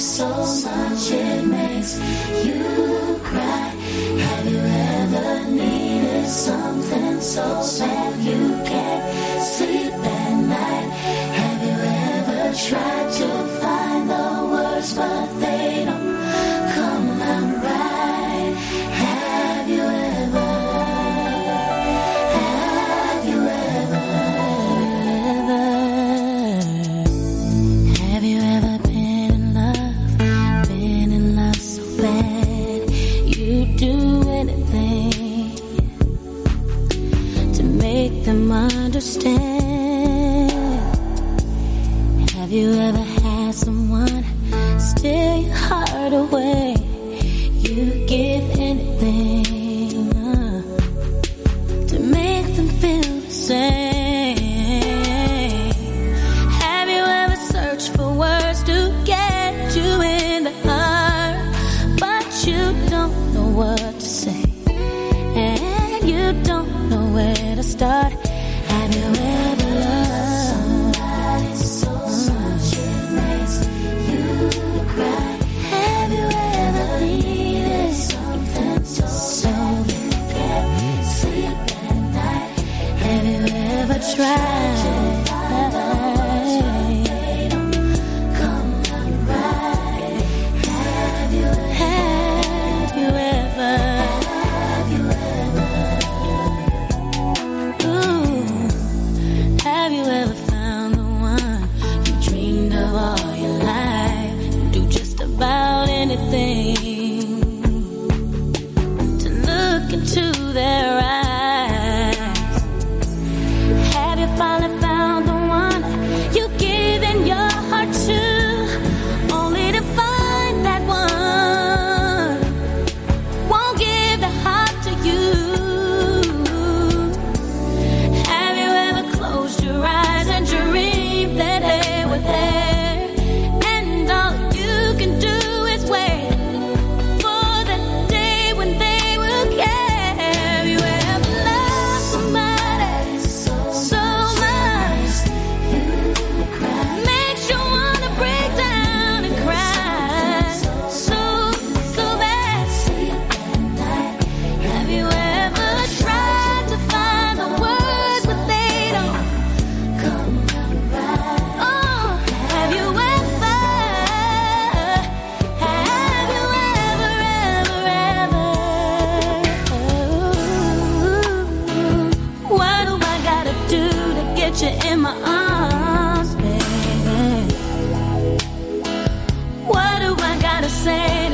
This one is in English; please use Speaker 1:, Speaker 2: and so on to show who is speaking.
Speaker 1: so much it makes you cry. Have you ever needed something so bad you can't sleep at night? Have you ever tried to find the words but they make them understand. Have you ever had someone steal your heart away? You give anything uh, to make them feel the same. Have you ever searched for words to get you in the heart, but you don't know what to say, and you don't know where to start? Have you ever loved somebody so much it makes you cry? Have you ever needed something so so you can't sleep at night? Have you ever tried? Anything to look into their eyes. Have you finally found get you in my arms, baby? What do I gotta say